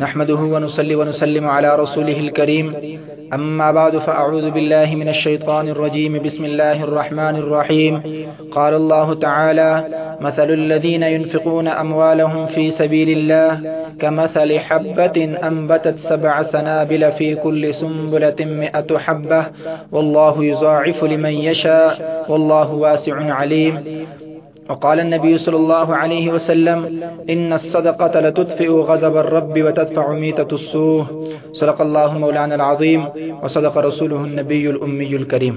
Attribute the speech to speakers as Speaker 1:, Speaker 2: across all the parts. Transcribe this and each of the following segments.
Speaker 1: نحمده ونصلي ونسلم على رسوله الكريم. أما بعد، فأعوذ بالله من الشيطان الرجيم. بسم الله الرحمن الرحيم. قال الله تعالى مثل الذين ينفقون أموالهم في سبيل الله كمثل حبة أنبتت سبع سنابل في كل سنبلة مئة حبة. والله يضاعف لمن يشاء. والله واسع عليم. وقال النبي صلى الله عليه وسلم، إن الصدقة لتدفئ غضب الرب وتدفع ميتة السوء. صدق الله مولانا العظيم وصدق رسوله النبي الأمي الكريم.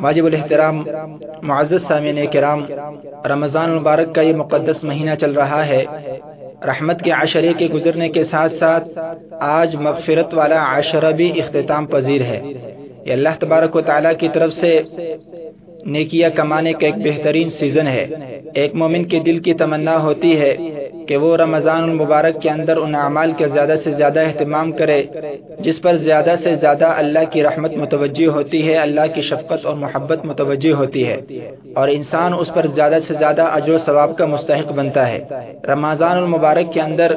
Speaker 1: واجب الاحترام، معزز سامعین کرام، رمضان المبارک کا یہ مقدس مہینہ چل رہا ہے۔ رحمت کے عشرے کے گزرنے کے ساتھ ساتھ آج مغفرت والا عشرہ بھی اختتام پذیر ہے۔ یہ اللہ تبارک و تعالیٰ کی طرف سے نیکیاں کمانے کا ایک بہترین سیزن ہے۔ ایک مومن کے دل کی تمنا ہوتی ہے۔ کہ وہ رمضان المبارک کے اندر ان اعمال کے زیادہ سے زیادہ اہتمام کرے، جس پر زیادہ سے زیادہ اللہ کی رحمت متوجہ ہوتی ہے، اللہ کی شفقت اور محبت متوجہ ہوتی ہے اور انسان اس پر زیادہ سے زیادہ اجر و ثواب کا مستحق بنتا ہے۔ رمضان المبارک کے اندر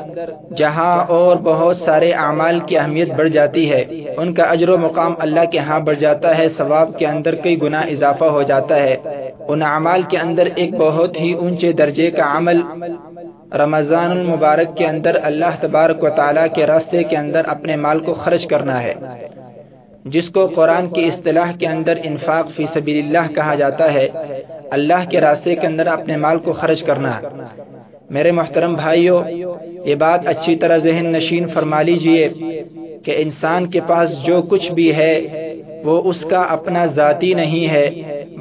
Speaker 1: جہاں اور بہت سارے اعمال کی اہمیت بڑھ جاتی ہے، ان کا اجر و مقام اللہ کے ہاں بڑھ جاتا ہے، ثواب کے اندر کئی گنا اضافہ ہو جاتا ہے۔ ان اعمال کے اندر ایک بہت ہی اونچے درجے کا عمل رمضان المبارک کے اندر اللہ تبارک و تعالیٰ کے راستے کے اندر اپنے مال کو خرچ کرنا ہے، جس کو قرآن کی اصطلاح کے اندر انفاق فی سبیل اللہ کہا جاتا ہے، اللہ کے راستے کے اندر اپنے مال کو خرچ کرنا۔ میرے محترم بھائیوں یہ بات اچھی طرح ذہن نشین فرما لیجیے کہ انسان کے پاس جو کچھ بھی ہے، وہ اس کا اپنا ذاتی نہیں ہے،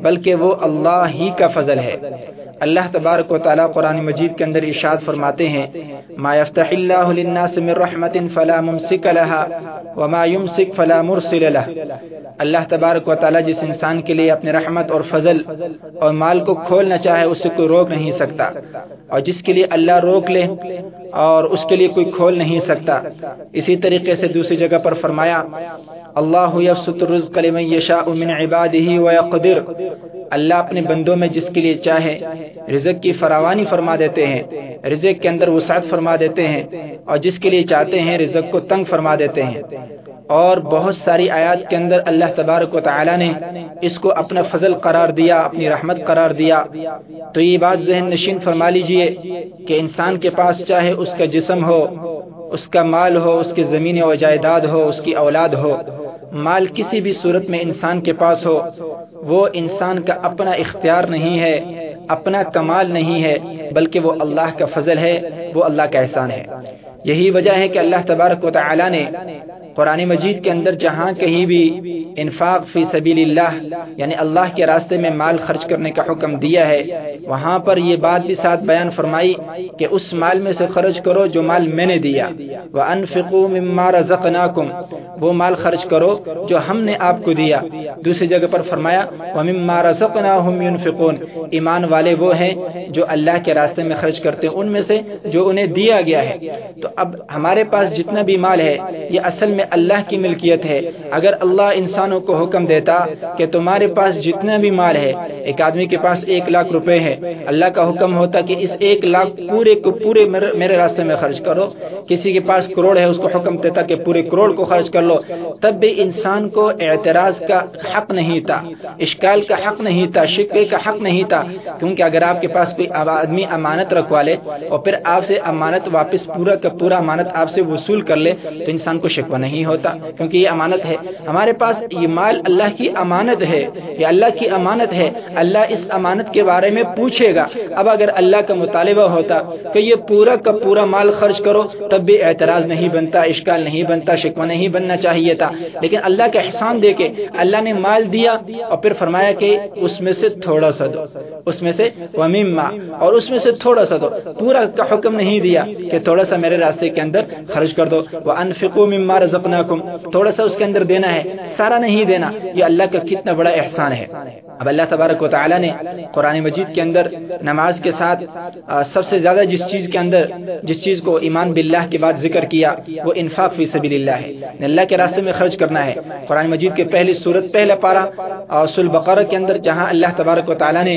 Speaker 1: بلکہ وہ اللہ ہی کا فضل ہے۔ اللہ تبارک و تعالیٰ قرآن مجید کے اندر ارشاد فرماتے ہیں، ما يفتح اللہ للناس من رحمت فلا ممسک لها وما يمسک فلا مرسل له اللہ تبارک و تعالیٰ جس انسان کے لیے اپنے رحمت اور فضل اور مال کو کھولنا چاہے، اس سے کوئی روک نہیں سکتا اور جس کے لیے اللہ روک لے اور اس کے لیے کوئی کھول نہیں سکتا۔ اسی طریقے سے دوسری جگہ پر فرمایا اللہ یبسط الرزق لمن یشاء من عباده ويقدر اللہ اپنے بندوں میں جس کے لیے چاہے رزق کی فراوانی فرما دیتے ہیں، رزق کے اندر وسعت فرما دیتے ہیں اور جس کے لیے چاہتے ہیں رزق کو تنگ فرما دیتے ہیں۔ اور بہت ساری آیات کے اندر اللہ تبارک و تعالی نے اس کو اپنا فضل قرار دیا، اپنی رحمت قرار دیا۔ تو یہ بات ذہن نشین فرما لیجیے کہ انسان کے پاس چاہے اس کا جسم ہو، اس کا مال ہو، اس کی زمین و جائیداد ہو، اس کی اولاد ہو۔ مال کسی بھی صورت میں انسان کے پاس ہو، وہ انسان کا اپنا اختیار نہیں ہے، اپنا کمال نہیں ہے، بلکہ وہ اللہ کا فضل ہے۔ وہ اللہ کا احسان ہے۔ یہی وجہ ہے کہ اللہ تبارک و تعالی نے قرآن مجید کے اندر جہاں کہیں بھی انفاق فی سبیل اللہ یعنی اللہ کے راستے میں مال خرچ کرنے کا حکم دیا ہے، وہاں پر یہ بات بھی ساتھ بیان فرمائی کہ اس مال میں سے خرچ کرو جو مال میں نے دیا۔ وَأَنفِقُوا مِمَّا رَزَقْنَاكُمْ، وہ مال خرچ کرو جو ہم نے آپ کو دیا۔ دوسری جگہ پر فرمایا، وَمِمَّا رَزَقْنَاهُمْ يُنفِقُونَ۔ ایمان والے وہ ہیں جو اللہ کے راستے میں خرچ کرتے ہیں۔ ان میں سے جو انہیں دیا گیا ہے۔ تو اب ہمارے پاس جتنا بھی مال ہے، یہ اصل میں اللہ کی ملکیت ہے۔ اگر اللہ انسانوں کو حکم دیتا کہ تمہارے پاس جتنا بھی مال ہے، ایک آدمی کے پاس ایک لاکھ روپے ہے اللہ کا حکم ہوتا کہ اس ایک لاکھ پورے کو پورے میرے راستے میں خرچ کرو۔ کسی کے پاس کروڑ ہے، اس کو حکم دیتا کہ پورے کروڑ کو خرچ کر لو۔ تب بھی انسان کو اعتراض کا حق نہیں تھا، اشکال کا حق نہیں تھا، شکوے کا حق نہیں تھا۔ کیونکہ اگر آپ کے پاس کوئی آدمی امانت رکھوا لے اور پھر آپ سے امانت واپس پورا کا پورا امانت آپ سے وصول کر لے، تو انسان کو شکوہ نہیں ہوتا، کیونکہ یہ امانت ہے۔ ہمارے پاس یہ مال اللہ کی امانت ہے، یہ اللہ کی امانت ہے۔ اللہ اس امانت کے بارے میں پوچھے گا۔ اب اگر اللہ کا مطالبہ ہوتا کہ یہ پورا کا پورا مال خرچ کرو، تب بھی اعتراض نہیں بنتا، اشکال نہیں بنتا، شکوہ نہیں بننا چاہیے تھا۔ لیکن اللہ کا احسان دے کے اللہ نے مال دیا اور پھر فرمایا کہ اس میں سے تھوڑا سا دو، اس میں سے ومیما اور اس میں سے تھوڑا سا دو۔ پورا کا حکم نہیں نہیں دیا کہ تھوڑا سا میرے راستے کے اندر خرچ کر دو۔ وہ انفکو مما رزقناکم تھوڑا سا اس کے اندر دینا ہے۔ سارا نہیں دینا۔ یہ اللہ کا کتنا بڑا احسان ہے۔ اب اللہ تبارک و تعالیٰ نے قرآن مجید کے اندر نماز کے ساتھ سب سے زیادہ جس چیز کے اندر جس چیز کو ایمان باللہ کے بعد ذکر کیا وہ انفاق فی سبیل اللہ ہے یعنی اللہ کے راستے میں خرچ کرنا ہے۔ قرآن مجید کے پہلی صورت پہلے پارا سل بقرہ کے اندر جہاں اللہ تبارک و تعالیٰ نے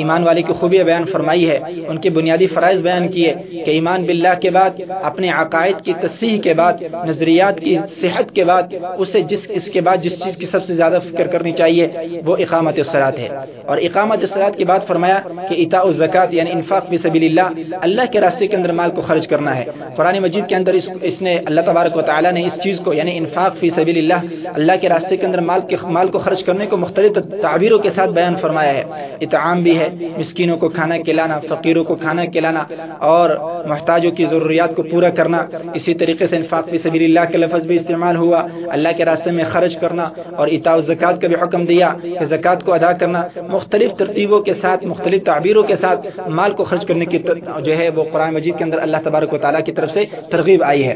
Speaker 1: ایمان والی کی خوبیاں بیان فرمائی ہے، ان کے بنیادی فرائض بیان کیے کہ ایمان باللہ کے بعد، اپنے عقائد کی تصحیح کے بعد، نظریات کی صحت کے بعد، اسے جس، اس کے بعد جس چیز کی سب سے زیادہ فکر کرنی چاہیے وہ اقامت الصلاط ہے۔ اور اقامت الصلاط کی بات فرمایا کہ اطاع الزکات یعنی انفاق فی سبیل اللہ اللہ کے راستے کے اندر مال کو خرچ کرنا ہے۔ قرآن مجید کے اندر اس, اس نے اللہ تبارک و تعالیٰ نے اس چیز کو یعنی انفاق فی سبیل اللہ اللہ کے راستے کے اندر مال کے مال کو خرچ کرنے کو مختلف تعبیروں کے ساتھ بیان فرمایا ہے۔ اطعام بھی ہے مسکینوں کو کھانا کھلانا فقیروں کو کھانا کھلانا اور محتاجوں کی ضروریات کو پورا کرنا۔ اسی طریقے سے انفاق فی سبیل اللہ کا لفظ بھی استعمال ہوا۔ اللہ کے راستے میں خرچ کرنا اور اطاع زکات کا بھی حکم دیا کہ زکات کو ادا کرنا، مختلف ترتیبوں کے ساتھ، مختلف تعبیروں کے ساتھ مال کو خرچ کرنے کی جو ہے وہ قرآن مجید کے اندر اللہ تبارک و تعالیٰ کی طرف سے ترغیب آئی ہے۔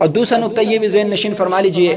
Speaker 1: اور دوسرا نقطہ یہ بھی ذہن نشین فرما لیجیے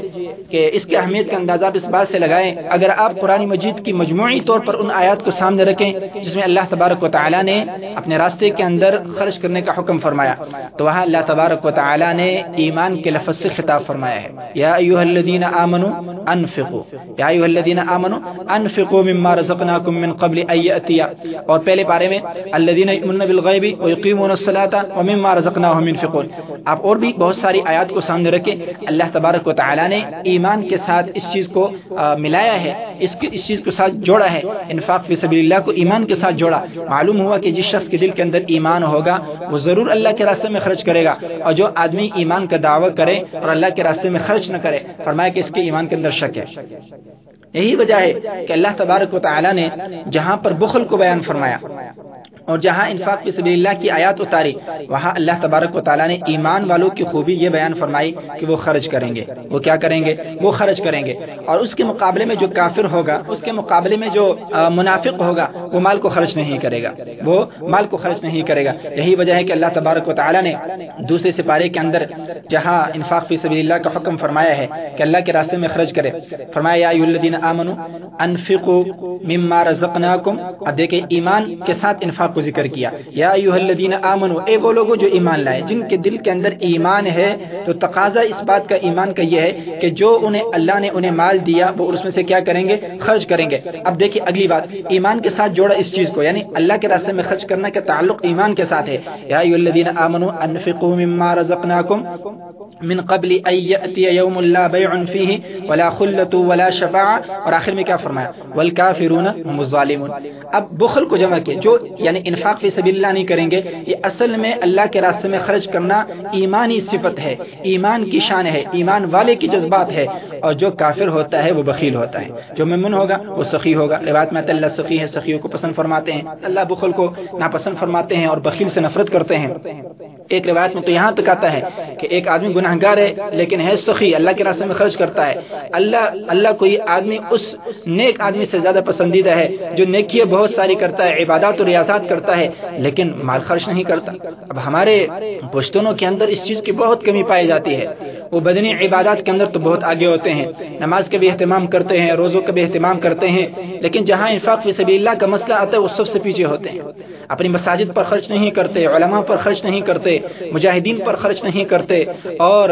Speaker 1: کہ اس کی اہمیت کا اندازہ اس بات سے لگائیں، اگر آپ قرآن مجید کی مجموعی طور پر ان آیات کو سامنے رکھیں جس میں اللہ تبارک و تعالیٰ نے اپنے راستے کے اندر خرچ کرنے کا حکم فرمایا، تو وہاں اللہ تبارک و تعالیٰ نے ایمان کے لفظ سے خطاب فرمایا ہے۔ یا ایوہ الذین آمنوا انفقوا، یا ایوہ الذین آمنوا انفقوا مما رزقناکم من قبل ان یاتیا اور پہلے پارے میں الذین یؤمنون بالغیب ویقیمون الصلاة ومما رزقناهم ينفقون۔ آپ اور بھی بہت ساری آیات کو سامنے رکھیں۔ اللہ تبارک و تعالیٰ نے ایمان کے ساتھ اس چیز کو ملایا ہے، اس اس چیز کو ساتھ جوڑا ہے۔ انفاق فی سبیل اللہ کو ایمان کے ساتھ جوڑا۔ معلوم ہوا کہ جس شخص کے دل کے اندر ایمان ہوگا، وہ ضرور اللہ کے راستے میں خرچ کرے گا۔ اور جو آدمی ایمان کا دعوی کرے اور اللہ کے راستے میں خرچ نہ کرے، فرمایا کہ اس کے ایمان کے اندر شک ہے۔ یہی وجہ ہے کہ اللہ تبارک و تعالی نے جہاں پر بخل کو بیان فرمایا۔ اور جہاں انفاق کی سبیل اللہ کی آیات اتاری وہاں اللہ تبارک و تعالیٰ نے ایمان والوں کی خوبی یہ بیان فرمائی کہ وہ خرچ کریں گے۔ وہ کیا کریں گے؟ وہ خرچ کریں گے۔ اور اس کے مقابلے میں جو کافر ہوگا، اس کے مقابلے میں جو منافق ہوگا، وہ مال کو خرچ نہیں کرے گا۔ وہ مال کو خرچ نہیں کرے گا۔ یہی وجہ ہے کہ اللہ تبارک و تعالیٰ نے دوسرے سپارے کے اندر جہاں انفاق فی سبیل اللہ کا حکم فرمایا ہے کہ اللہ کے راستے میں خرچ کرے، فرمایا مما رزقناکم۔ اب دیکھیں، ایمان کے ساتھ انفاق کو ذکر کیا۔ یا الذین آمنوا، اے وہ لوگوں جو ایمان لائے، جن کے دل کے اندر ایمان ہے، تو تقاضا اس بات کا، ایمان کا یہ ہے کہ جو انہیں اللہ نے انہیں مال دیا، وہ اس میں سے کیا کریں گے؟ خرچ کریں گے۔ اب دیکھیں اگلی بات، ایمان کے ساتھ جوڑا اس چیز کو یعنی اللہ کے راستے میں خرچ کرنا کا تعلق ایمان کے ساتھ ہے۔ یا الذین آمنوا، انفقوا مما رزقناکم من قبل ان یأتی یوم لا بیع فیہ ولا خلت ولا شفاع اور آخر میں کیا فرمایا؟ والکافرون هم الظالمون۔ اب بخل کو جمع کیا جو یعنی انفاق فی سبیل اللہ نہیں کریں گے، یہ اصل میں اللہ کے راستے میں خرچ کرنا ایمانی صفت ہے، ایمان کی شان ہے، ایمان والے کی جذبات ہے۔ اور جو کافر ہوتا ہے، وہ بخیل ہوتا ہے۔ جو ممن ہوگا، وہ سخی ہوگا۔ روایت میں اللہ سخی ہے، سخیوں کو پسند فرماتے ہیں۔ اللہ بخل کو ناپسند فرماتے ہیں اور بخیل سے نفرت کرتے ہیں۔ ایک روایت میں تو یہاں تک آتا ہے کہ ایک آدمی گناہ گار ہے، لیکن ہے سخی، اللہ کے راستے میں خرچ کرتا ہے۔ اللہ اللہ کو یہ آدمی، اس نیک آدمی سے زیادہ پسندیدہ ہے جو نیکیے بہت ساری کرتا ہے، عبادات اور ریاضات کرتا ہے، لیکن مال خرچ نہیں کرتا۔ اب ہمارے پشتونوں کے اندر اس چیز کی بہت کمی پائی جاتی ہے۔ وہ بدنی عبادات کے اندر تو بہت آگے ہوتے ہیں۔ نماز کا بھی اہتمام کرتے ہیں، روزوں کا بھی اہتمام کرتے ہیں، لیکن جہاں انفاق فی سبیل اللہ کا مسئلہ آتا ہے، وہ سب سے پیچھے ہوتے ہیں۔ اپنی مساجد پر خرچ نہیں کرتے، علماء پر خرچ نہیں کرتے، مجاہدین پر خرچ نہیں کرتے، اور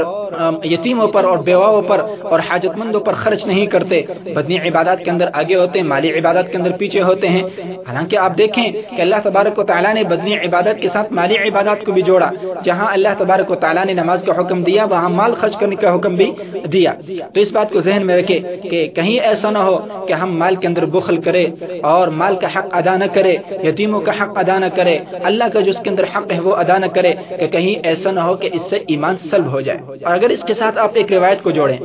Speaker 1: یتیموں پر اور بیواؤں پر اور حاجت مندوں پر خرچ نہیں کرتے۔ بدنی عبادات کے اندر آگے ہوتے ہیں، مالی عبادات کے اندر پیچھے ہوتے ہیں۔ حالانکہ آپ دیکھیں کہ اللہ تبارک و تعالیٰ نے بدنی عبادت کے ساتھ مالی عبادات کو بھی جوڑا۔ جہاں اللہ تبارک و تعالیٰ نے نماز کا حکم دیا، وہاں مال خرچ کرنے کا حکم بھی دیا۔ تو اس بات کو ذہن میں رکھے کہ کہیں ایسا نہ ہو کہ ہم مال کے اندر بخل کرے اور مال کا حق ادا نہ کرے، یتیموں کا حق ادا نہ کرے، اللہ کا جو اس کے اندر حق ہے وہ ادا نہ کرے، کہ کہیں ایسا نہ ہو کہ اس سے ایمان سلب ہو جائے۔ اور اگر اس کے ساتھ آپ ایک روایت کو جوڑیں،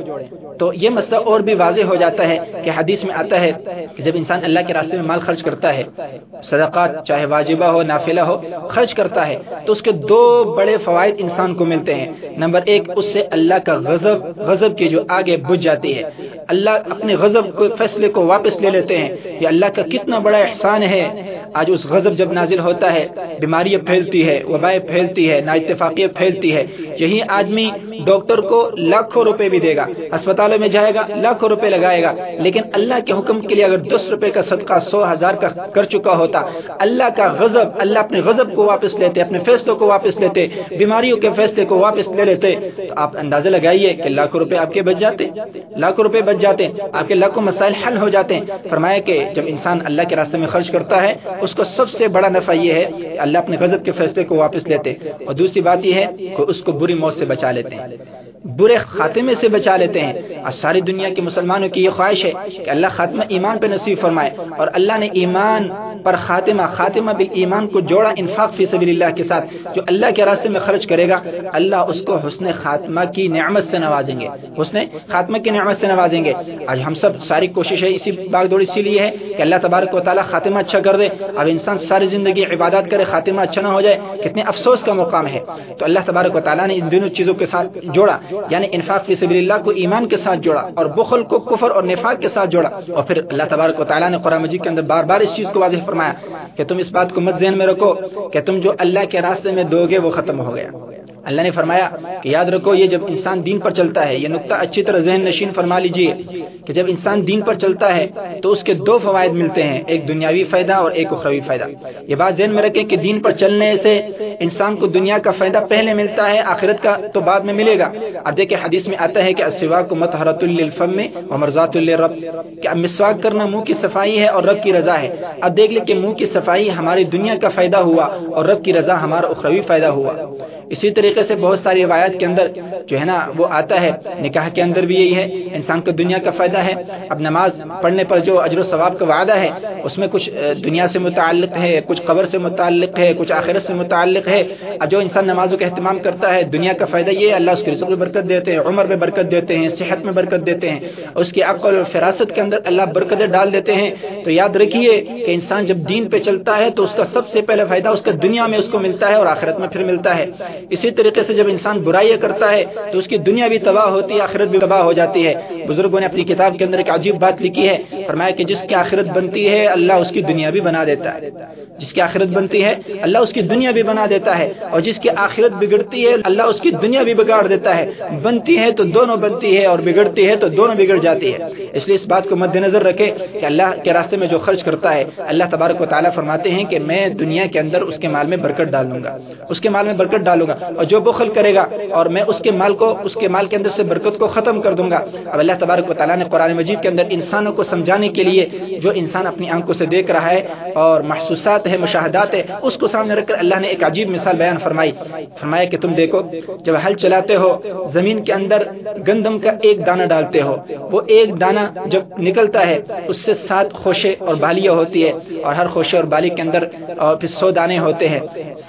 Speaker 1: تو یہ مسئلہ اور بھی واضح ہو جاتا ہے کہ حدیث میں آتا ہے کہ جب انسان اللہ کے راستے میں مال خرچ کرتا ہے، صدقات چاہے واجبہ ہو، نافلہ ہو، خرچ کرتا ہے، تو اس کے دو بڑے فوائد انسان کو ملتے ہیں۔ نمبر ایک، اس سے اللہ کا غضب غضب کی جو آگے بجھ جاتی ہے۔ اللہ اپنے غضب کو، فیصلے کو واپس لے لیتے ہیں۔ یہ اللہ کا کتنا بڑا احسان ہے۔ آج اس غضب جب نازل ہوتا ہے، بیماریاں پھیلتی ہے وبائیں پھیلتی ہے نا پھیلتی ہے۔ یہی آدمی ڈاکٹر کو لاکھوں روپے بھی دے گا اسپتالوں میں جائے گا، لاکھوں روپے لگائے گا۔ لیکن اللہ کے حکم کے لیے اگر دس روپے کا صدقہ سو ہزار کا کر چکا ہوتا۔ اللہ کا غضب، اللہ اپنے غضب کو واپس لیتے، اپنے فیصلوں کو واپس لیتے، بیماریوں کے فیصلے کو واپس لے لیتے۔ تو آپ اندازہ لگائیے کہ لاکھوں روپے آپ کے بچ جاتے، لاکھوں روپے بچ جاتے، آپ کے لاکھوں مسائل حل ہو جاتے۔ ہیں فرمایا کہ جب انسان اللہ کے راستے میں خرچ کرتا ہے، اس کو سب سے بڑا نفع یہ ہے کہ اللہ اپنے غضب کے فیصلے کو واپس لیتے۔ اور دوسری بات یہ ہے کہ اس کو بری موت سے بچا لیتے۔ ہیں برے خاتمے سے بچا لیتے ہیں اور ساری دنیا کے مسلمانوں کی یہ خواہش ہے کہ اللہ خاتمہ ایمان پہ نصیب فرمائے اور اللہ نے ایمان پر خاتمہ خاتمہ بھی ایمان کو جوڑا انفاق فی سبیل اللہ کے ساتھ جو اللہ کے راستے میں خرچ کرے گا، اللہ اس کو حسن خاتمہ کی نعمت سے نوازیں گے۔ حسن خاتمہ کی نعمت سے نوازیں گے۔ آج ہم سب ساری کوشش ہے اسی باغ دوڑ اسی لیے ہے کہ اللہ تبارک و تعالیٰ خاتمہ اچھا کر دے۔ اب انسان ساری زندگی عبادت کرے، خاتمہ اچھا نہ ہو جائے، کتنے افسوس کا مقام ہے۔ تو اللہ تبارک و تعالیٰ نے ان دونوں چیزوں کے ساتھ جوڑا یعنی انفاق فی سبیل اللہ کو ایمان کے ساتھ جوڑا اور بخل کو کفر اور نفاق کے ساتھ جوڑا۔ اور پھر اللہ تبارک و تعالیٰ نے قرآن مجید کے اندر بار بار اس چیز کو واضح فرمایا کہ تم اس بات کو مت ذہن میں رکھو کہ تم جو اللہ کے راستے میں دو گے وہ ختم ہو گیا۔ اللہ نے فرمایا کہ یاد رکھو، یہ جب انسان دین پر چلتا ہے، یہ نقطہ اچھی طرح ذہن نشین فرما لیجیے کہ جب انسان دین پر چلتا ہے تو اس کے دو فوائد ملتے ہیں، ایک دنیاوی فائدہ اور ایک اخروی فائدہ۔ یہ بات ذہن میں رکھیں کہ دین پر چلنے سے انسان کو دنیا کا فائدہ پہلے ملتا ہے، آخرت کا تو بعد میں ملے گا۔ اب دیکھیں، حدیث میں آتا ہے کہ اسوا کو متحرت الفم میں اور مرزات الرب کہ اب مسواک کرنا منہ کی صفائی ہے اور رب کی رضا ہے۔ اب دیکھ لیں کہ منہ کی صفائی ہماری دنیا کا فائدہ ہوا اور رب کی رضا ہمارا اخروی فائدہ ہوا۔ اسی طرح طریقے سے بہت ساری روایت کے اندر جو ہے نا وہ آتا ہے، نکاح کے اندر بھی یہی ہے، انسان کو دنیا کا فائدہ ہے۔ اب نماز پڑھنے پر جو اجر و ثواب کا وعدہ ہے، اس میں کچھ دنیا سے متعلق ہے، کچھ قبر سے متعلق ہے، کچھ آخرت سے متعلق ہے۔ اب جو انسان نمازوں کا اہتمام کرتا ہے، دنیا کا فائدہ یہ اللہ اس کی رزق میں برکت دیتے ہیں، عمر میں برکت دیتے ہیں، صحت میں برکت دیتے ہیں۔ اس کی عقل اور فراست کے اندر اللہ برکتیں ڈال دیتے ہیں۔ تو یاد رکھیے کہ انسان جب دین پہ چلتا ہے تو اس کا سب سے پہلے فائدہ اس کا دنیا میں اس کو ملتا ہے اور آخرت میں پھر ملتا ہے۔ اسی طریقے سے جب انسان برائی کرتا ہے تو اس کی دنیا بھی تباہ ہوتی ہے، آخرت بھی تباہ ہو جاتی ہے۔ بزرگوں نے اپنی کتاب کے اندر ایک عجیب بات لکھی ہے، فرمایا کہ جس کی آخرت بنتی ہے، اللہ اس کی دنیا بھی بنا دیتا ہے۔ جس کی آخرت بنتی ہے، اللہ اس کی دنیا بھی بنا دیتا ہے۔ اور جس کی آخرت بگڑتی ہے، اللہ اس کی دنیا بھی بگاڑ دیتا ہے۔ بنتی ہے تو دونوں بنتی ہے، اور بگڑتی ہے تو دونوں بگڑ جاتی ہے۔ اس لیے اس بات کو مد نظر رکھے کہ اللہ کے راستے میں جو خرچ کرتا ہے، اللہ تبارک و تعالیٰ فرماتے ہیں کہ میں دنیا کے اندر اس کے مال میں برکت ڈال دوں گا۔ اس کے مال میں برکت ڈالوں گا۔ اور جو بخل کرے گا، اور میں اس کے مال کو، اس کے مال کے اندر سے برکت کو ختم کر دوں گا۔ اب اللہ تبارک و تعالیٰ نے قرآن مجید کے اندر انسانوں کو سمجھانے کے لیے جو انسان اپنی آنکھوں سے دیکھ رہا ہے اور محسوسات ہے، مشاہدات ہے، اس کو سامنے رکھ کر اللہ نے ایک عجیب مثال بیان فرمائی۔ فرمایا کہ تم دیکھو، جب حل چلاتے ہو، زمین کے اندر گندم کا ایک دانہ ڈالتے ہو۔ وہ ایک دانہ جب نکلتا ہے، اس سے سات خوشے اور بالیاں ہوتی ہے اور ہر خوشے اور بالی کے اندر اور پھر سو دانے ہوتے ہیں۔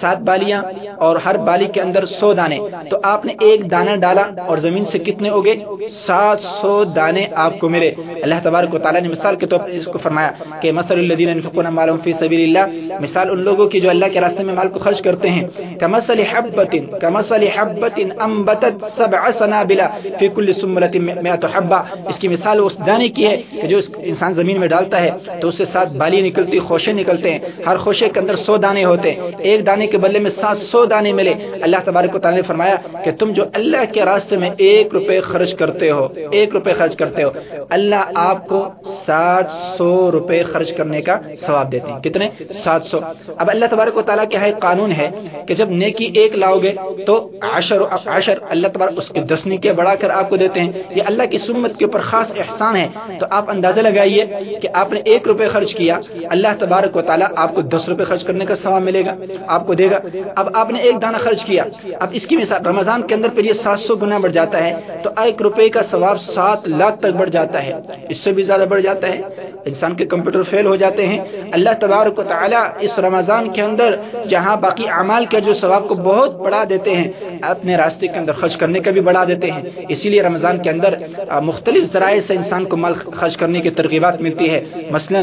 Speaker 1: سات بالیاں اور ہر بالی کے اندر سو دانے۔ تو آپ نے ایک دانہ ڈالا اور زمین سے کتنے ہوگے سات سو دانے آپ کو ملے۔ اللہ تبارک و تعالیٰ نے مثال کے طور پر اس کو فرمایا کہ مسل الدین انفقون مالهم فی سبیل اللہ مثال ان لوگوں کی جو اللہ کے راستے میں مال کو خرچ کرتے ہیں۔ کمثل حبۃ کمثل حبۃ انبتت سبع سنابل فی كل سنبلۃ 100 حبہ اس کی مثال اس دانے کی ہے کہ جو انسان زمین میں ڈالتا ہے تو اس سے سات بالی نکلتی، خوشے نکلتے ہیں۔ ہر خوشے کے اندر سو دانے ہوتے ہیں۔ ایک دانے کے بدلے میں سات سو دانے ملے۔ اللہ تبارک و تعالیٰ نے فرمایا کہ تم جو اللہ کے راستے میں ایک روپے خرچ کرتے ہو، ایک روپے خرچ کرتے ہو۔ اللہ آپ کو سات سو روپے خرچ کرنے کا ثواب دیتے ہیں۔ کتنے؟ سات سو۔ اب اللہ تبارک و تعالیٰ کیا ہے ہاں قانون ہے کہ جب نیکی ایک لاؤ گے تو عشر عشر اللہ تبارک اس کے دس نیکے بڑھا کر آپ کو دیتے ہیں۔ یہ اللہ کی سنت کے اوپر خاص احسان ہے۔ تو آپ اندازہ لگائیے کہ آپ نے ایک روپے خرچ کیا، اللہ تبارک و تعالیٰ آپ کو دس روپے خرچ کرنے کا ثواب ملے گا، آپ کو دے گا۔ اب آپ نے ایک دانہ خرچ کیا۔ اب اس کی مثال، رمضان کے اندر پھر یہ سات سو گنا بڑھ جاتا ہے۔ تو ایک روپے کا ثواب سات لاکھ تک بڑھ جاتا ہے۔ اس سے بھی زیادہ بڑھ جاتا ہے۔ انسان کے کمپیوٹر فیل ہو جاتے ہیں۔ اللہ تبارک و تعالیٰ اس رمضان کے اندر جہاں باقی اعمال کے جو ثواب کو بہت بڑھا دیتے ہیں، اپنے راستے کے اندر خرچ کرنے کا بھی بڑھا دیتے ہیں۔ اسی لیے رمضان کے اندر مختلف ذرائع سے انسان کو مال خرچ کرنے کی ترغیبات ملتی ہے۔ مثلا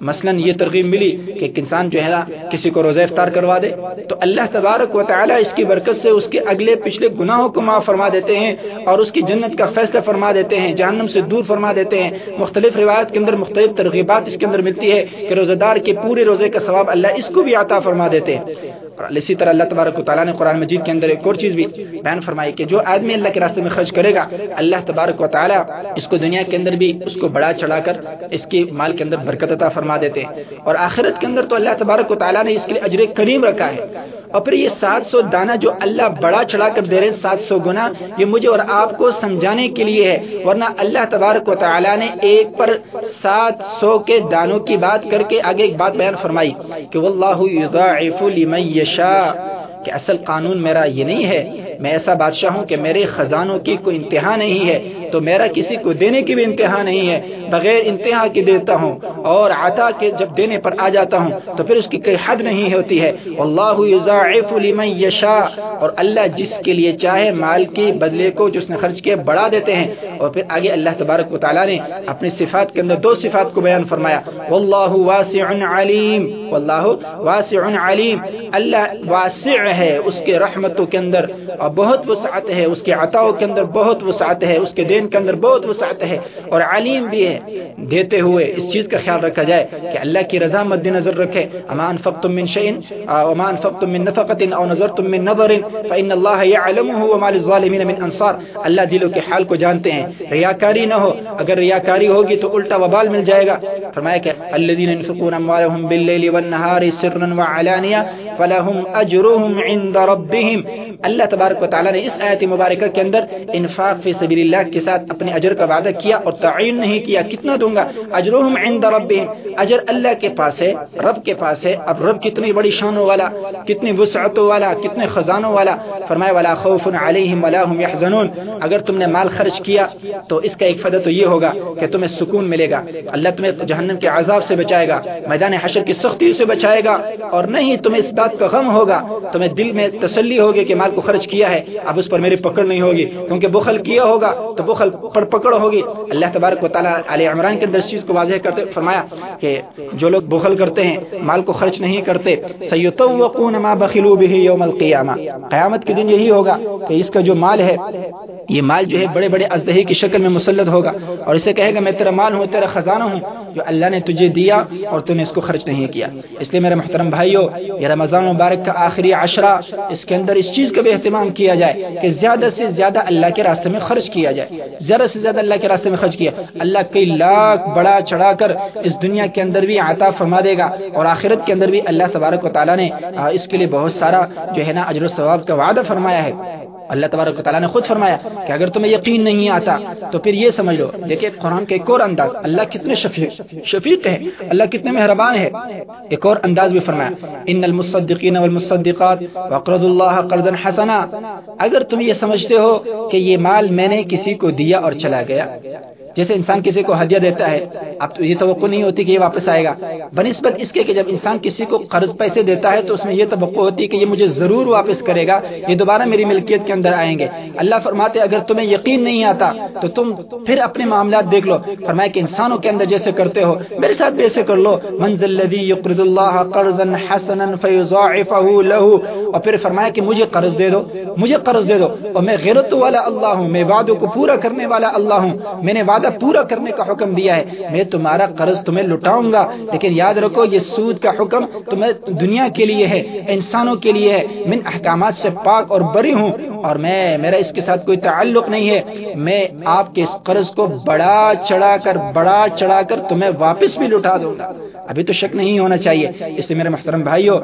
Speaker 1: مثلا یہ ترغیب ملی کہ ایک انسان جو ہے نا، کسی کو روزہ افطار کروا دے۔ تو اللہ تبارک و تعالیٰ اس کی برکت سے اس کے اگلے پچھلے گناہوں کو معاف فرما دیتے ہیں اور اس کی جنت کا فیصلہ فرما دیتے ہیں۔ ہیں جہنم سے دور فرما دیتے ہیں۔ مختلف روایت کے اندر مختلف ترغیبات اس کے اندر ملتی ہے کہ روزہ دار کے پورے روزے کا ثواب اللہ اس کو بھی عطا فرما دیتے ہیں۔ اور اسی طرح اللہ تبارک و تعالیٰ نے قرآن مجید کے اندر ایک اور چیز بھی بیان فرمائی کہ جو آدمی اللہ کے راستے میں خرچ کرے گا، اللہ تبارک و تعالیٰ اس کو دنیا کے اندر بھی اس کو بڑا چڑھا کر اس کی مال کے اندر برکت عطا فرما دیتے ہیں۔ اور آخرت کے اندر تو اللہ تبارک و تعالیٰ نے اس کے لیے اجر کریم رکھا ہے۔ اور پھر یہ سات سو دانا جو اللہ بڑا چڑھا کر دے رہے سات سو گنا، یہ مجھے اور آپ کو سمجھانے کے لیے ہے۔ ورنہ اللہ تبارک و تعالیٰ نے ایک پر سات سو کے دانوں کی بات کر کے آگے ایک بات بیان فرمائی کہ واللہ یضاعف لمن یشاء۔ کہ اصل قانون میرا یہ نہیں ہے، میں ایسا بادشاہ ہوں کہ میرے خزانوں کی کوئی انتہا نہیں ہے۔ تو میرا کسی کو دینے کی بھی انتہا نہیں ہے، بغیر انتہا کی دیتا ہوں۔ اور عطا کے جب دینے پر آ جاتا ہوں، تو پھر اس کی کوئی حد نہیں ہوتی ہے۔ اللہ یضاعف لمن یشاء۔ اور اللہ جس کے لیے چاہے، مال کی بدلے کو جس نے خرچ کیا، بڑھا دیتے ہیں۔ اور پھر آگے اللہ تبارک و تعالیٰ نے اپنی صفات کے اندر دو صفات کو بیان فرمایا۔ واللہ واسع علیم۔ واللہ واسع علیم۔ اللہ واسع ہے اس کے رحمتوں کے اندر، اور بہت وسعت ہے اس کے عطاؤں کے اندر، بہت وسعت ہے اس کے دین کے اندر بہت وسعت ہے اور علیم بھی ہے۔ دیتے ہوئے اس چیز کا خیال رکھا جائے کہ اللہ کی رضا مد نظر رکھے۔ امان فقتم من شيء امان فقتم من نفقه او نظرتم من نظر فان الله يعلمه وما للظالمين من انصار۔ اللہ دلوں کے حال کو جانتے ہیں۔ ریاکاری نہ ہو۔ اگر ریاکاری ہوگی تو الٹا وبال مل جائے گا۔ فرمایا کہ الذين ينفقون اموالهم بالليل والنهار سرا وعلانيا فلهم اجرهم عند ربهم. اللہ تبارک و تعالی نے اس آیت مبارکہ کے اندر انفاق فی سبیل اللہ کے ساتھ اپنے اجر کا وعدہ کیا اور تعین نہیں کیا. کتنا دوں گا؟ اجرهم عند ربهم. اجر اللہ کے پاس ہے، رب کے پاس ہے. اب رب کتنی بڑی شانوں والا، کتنی وسعتوں والا، کتنے خزانوں والا. فرمایا والا خوف علیہم ولا هم يحزنون. اگر تم نے مال خرچ کیا تو اس کا ایک فائدہ تو یہ ہوگا کہ تمہیں سکون ملے گا. اللہ تمہیں جہنم کے عذاب سے بچائے گا، میدان حشر کی سختی سے بچائے گا اور نہیں، تمہیں اس بات کا غم ہوگا۔ تمہیں دل میں تسلی ہوگی کہ مال کو خرچ کیا ہے، اب اس پر میری پکڑ نہیں ہوگی۔ کیونکہ بخل کیا ہوگا تو بخل پر پکڑ ہوگی۔ اللہ تبارک و تعالیٰ علیہ عمران کے اندر اس چیز کو واضح کرتے فرمایا کہ جو لوگ بخل کرتے ہیں، مال کو خرچ نہیں کرتے۔ سیطوقون ما بخلوا به یوم القیامہ قیامت کے دن یہی ہوگا کہ اس کا جو مال ہے، یہ مال جو ہے بڑے بڑے ازدہی کی شکل میں مسلط ہوگا۔ اور اسے کہے گا، میں تیرا مال ہوں، تیرا خزانہ ہوں، جو اللہ نے تجھے دیا اور تو نے اس کو خرچ نہیں کیا۔ اس لیے میرے محترم بھائیو، یہ رمضان مبارک کا آخری عشرہ، اس کے اندر اس چیز کا بھی اہتمام کیا جائے کہ زیادہ سے زیادہ اللہ کے راستے میں خرچ کیا جائے، زیادہ سے زیادہ اللہ کے راستے میں خرچ کیا۔ اللہ کئی لاکھ بڑا چڑھا کر اس دنیا کے اندر بھی عطا فرما دے گا اور آخرت کے اندر بھی اللہ تبارک و تعالیٰ نے اس کے لیے بہت سارا جو ہے نا اجر و ثواب کا وعدہ فرمایا ہے۔ اللہ تبارک و تعالیٰ نے خود فرمایا کہ اگر تمہیں یقین نہیں آتا تو پھر یہ سمجھ لو دیکھیں قرآن کا ایک اور انداز، اللہ کتنے شفیق شفیق ہے اللہ کتنے مہربان ہے ایک اور انداز بھی فرمایا ان المصدقین والمصدقات وقرض اللہ قرضا حسنا اگر تم یہ سمجھتے ہو کہ یہ مال میں نے کسی کو دیا اور چلا گیا جیسے انسان کسی کو ہدیہ دیتا ہے، اب تو یہ توقع نہیں ہوتی کہ یہ واپس آئے گا۔ بنسبت اس کے کہ جب انسان کسی کو قرض پیسے دیتا ہے تو اس میں یہ توقع ہوتی ہے کہ یہ مجھے ضرور واپس کرے گا، یہ دوبارہ میری ملکیت کے اندر آئیں گے۔ اللہ فرماتے اگر تمہیں یقین نہیں آتا تو تم پھر اپنے معاملات دیکھ لو۔ فرمایا کہ انسانوں کے اندر جیسے کرتے ہو، میرے ساتھ بھی ایسے کر لو۔ منزل الذي يقرض الله قرضا حسنا فيضاعفه له اور پھر فرمایا کہ مجھے قرض دے دو، مجھے قرض دے دو۔ اور میں غیرت والا اللہ ہوں، میں وعدوں کو پورا کرنے والا اللہ ہوں۔ میں نے وعدہ پورا کرنے کا حکم دیا ہے۔ میں تمہارا قرض تمہیں لٹاؤں گا۔ لیکن یاد رکھو، یہ سود کا حکم تمہیں دنیا کے لیے ہے، انسانوں کے لیے ہے۔ من احکامات سے پاک اور بری ہوں۔ اور میں، میرا اس کے ساتھ کوئی تعلق نہیں ہے۔ میں آپ کے اس قرض کو بڑا چڑھا کر، بڑا چڑھا کر تمہیں واپس بھی لٹا دوں گا۔ ابھی تو شک نہیں ہونا چاہیے۔ اس لیے میرے محترم بھائیو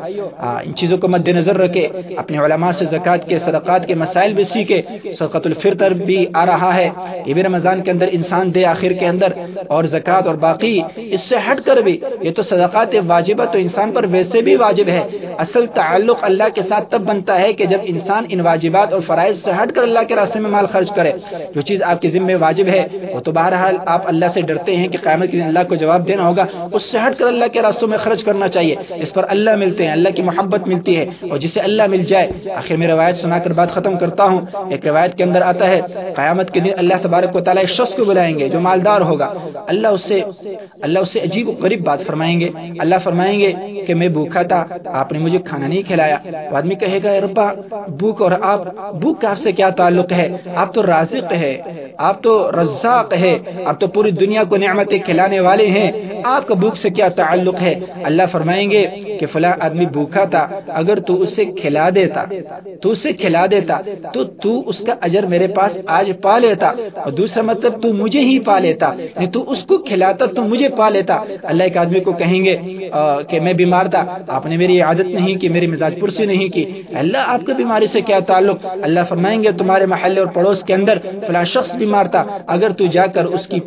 Speaker 1: ان چیزوں کو مد نظر رکھے، اپنے علماء سے زکوٰۃ کے، صدقات کے مسائل بھی سیکھے۔ صدقۃ الفطر بھی آ رہا ہے۔ یہ بھی رمضان کے اندر انسان دے آخر کے اندر، اور زکوٰۃ اور باقی، اس سے ہٹ کر بھی۔ یہ تو صدقات واجبہ، تو انسان پر ویسے بھی واجب ہے۔ اصل تعلق اللہ کے ساتھ تب بنتا ہے کہ جب انسان ان واجبات اور فرائض سے ہٹ کر اللہ کے راستے میں مال خرچ کرے۔ جو چیز آپ کے ذمہ واجب ہے، وہ تو بہرحال آپ اللہ سے ڈرتے ہیں کہ قیامت کے دن اللہ کو جواب دینا ہوگا، اس سے ہٹ کر اللہ کے راستوں میں خرچ کرنا چاہیے۔ اس پر اللہ ملتے ہیں، اللہ کی محبت ملتی ہے۔ اور جسے اللہ مل جائے، آخر میں روایت سنا کر بات ختم کرتا ہوں۔ ایک روایت کے اندر آتا ہے، قیامت کے دن اللہ تبارک و تعالیٰ ایک شخص کو بلائیں گے جو مالدار ہوگا۔ اللہ اس سے، اللہ اس سے عجیب و قریب بات فرمائیں گے۔ اللہ فرمائیں گے کہ میں بھوکا تھا، آپ نے مجھے کھانا نہیں کھلایا۔ آدمی کہے گا ربا، بھوک اور آپ، بھوک آپ سے کیا تعلق ہے؟ آپ تو رازق ہے آپ تو رزاق ہے آپ تو پوری دنیا کو نعمتیں کھلانے والے ہیں۔ آپ کا بھوک سے کیا تعلق تعلق ہے۔ اللہ فرمائیں گے کہ فلاں آدمی بھوکا تھا، اگر تو اسے کھلا دیتا، تو اسے کھلا دیتا، تو تو اس کا اجر میرے پاس آج پا لیتا اور دوسرا مطلب تو مجھے ہی پا لیتا نہیں تو اس کو کھلاتا تو مجھے پا لیتا۔ اللہ ایک آدمی کو کہیں گے کہ میں بیمار تھا، آپ نے میری عادت نہیں کی، میری مزاج پرسی نہیں کی۔ اللہ آپ کو بیماری سے کیا تعلق؟ اللہ فرمائیں گے، تمہارے محلے اور پڑوس کے اندر فلاں شخص بیمار تھا، اگر تو جا کر اس کی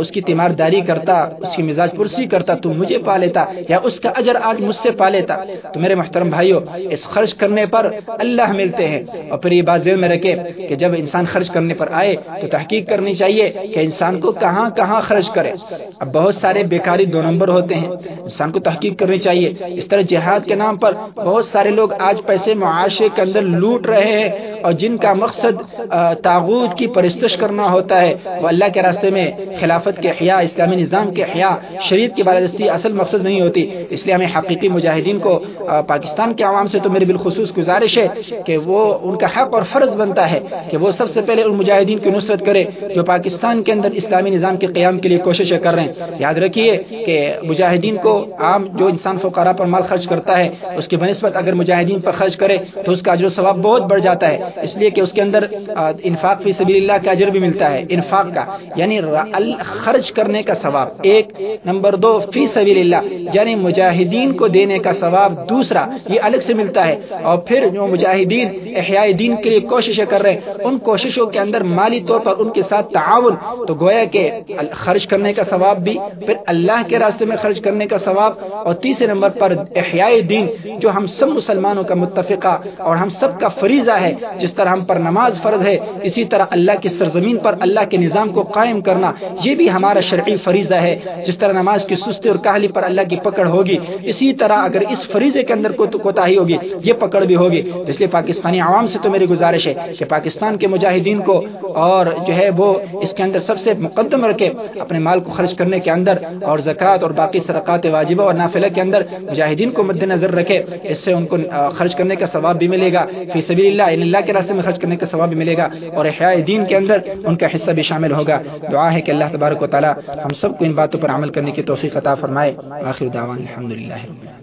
Speaker 1: اس کی تیمارداری کرتا، اس کی مزاج پرسی کرتا، تو مجھے پا لیتا یا اس کا اجر آج مجھ سے پا لیتا۔ تو میرے محترم بھائیو، اس خرچ کرنے پر اللہ ملتے ہیں۔ اور پھر یہ بات ذہن میں رکھے کہ جب انسان خرچ کرنے پر آئے تو تحقیق کرنی چاہیے کہ انسان کو کہاں کہاں خرچ کرے۔ اب بہت سارے بیکاری دو نمبر ہوتے ہیں۔ انسان کو تحقیق کرنی چاہیے۔ اس طرح جہاد کے نام پر بہت سارے لوگ آج پیسے معاشرے کے اندر لوٹ رہے ہیں اور جن کا مقصد تاغوت کی پرستش کرنا ہوتا ہے۔ وہ اللہ کے راستے میں خلافت کے حیا اسلامی نظام کے حیا شریعت کی بالادستی اصل مقصد نہیں ہوتی۔ اس لیے ہمیں حقیقی مجاہدین کو پاکستان کے عوام سے تو میری بالخصوص گزارش ہے کہ وہ ان کا حق اور فرض بنتا ہے کہ وہ سب سے پہلے ان مجاہدین کی نصرت کرے جو پاکستان کے اندر اسلامی نظام کے قیام کے لیے کوششیں کر رہے ہیں۔ یاد رکھیے کہ مجاہدین کو عام جو انسان فقارا پر مال خرچ کرتا ہے، اس کی بنسبت اگر مجاہدین پر خرچ کرے تو اس کا جو ثواب بہت بڑھ جاتا ہے۔ اس لیے کہ اس کے اندر انفاق فی سبیل اللہ کا اجر بھی ملتا ہے۔ انفاق کا یعنی خرچ کرنے کا ثواب۔ ایک، نمبر دو، فی سبیل اللہ یعنی مجاہدین کو دینے کا ثواب دوسرا، یہ الگ سے ملتا ہے۔ اور پھر جو مجاہدین احیاء دین کے لیے کوششیں کر رہے ہیں، ان کوششوں کے اندر مالی طور پر ان کے ساتھ تعاون، تو گویا کہ خرچ کرنے کا ثواب بھی، پھر اللہ کے راستے میں خرچ کرنے کا ثواب۔ اور تیسرے نمبر پر احیاء دین، جو ہم سب مسلمانوں کا متفقہ اور ہم سب کا فریضہ ہے، جس طرح ہم پر نماز فرض ہے، اسی طرح اللہ کی سرزمین پر اللہ کے نظام کو قائم کرنا، یہ بھی ہمارا شرعی فریضہ ہے۔ جس طرح نماز کی سستی اور کاہلی پر اللہ کی پکڑ ہوگی۔ اسی طرح اگر اس فریضے کے اندر کوتا ہی ہوگی، یہ پکڑ بھی ہوگی۔ اس لیے پاکستانی عوام سے تو میری گزارش ہے کہ پاکستان کے مجاہدین کو اور جو ہے وہ اس کے اندر سب سے مقدم رکھے، اپنے مال کو خرچ کرنے کے اندر اور زکوٰۃ اور باقی سرقات واجبہ اور نافلہ کے اندر مجاہدین کو مد نظر رکھے، اس سے ان کو خرچ کرنے کا ثواب بھی ملے گا۔ فی سبیل اللہ یعنی اللہ کے راستے میں خرچ کرنے کا ثواب بھی ملے گا اور احیاء دین کے اندر ان کا حصہ بھی شامل ہوگا۔ دعا ہے کہ اللہ تبارک و تعالی ہم سب کو ان باتوں پر عمل کرنے کی توفیق عطا فرمائے۔ آخر دعوان الحمدللہ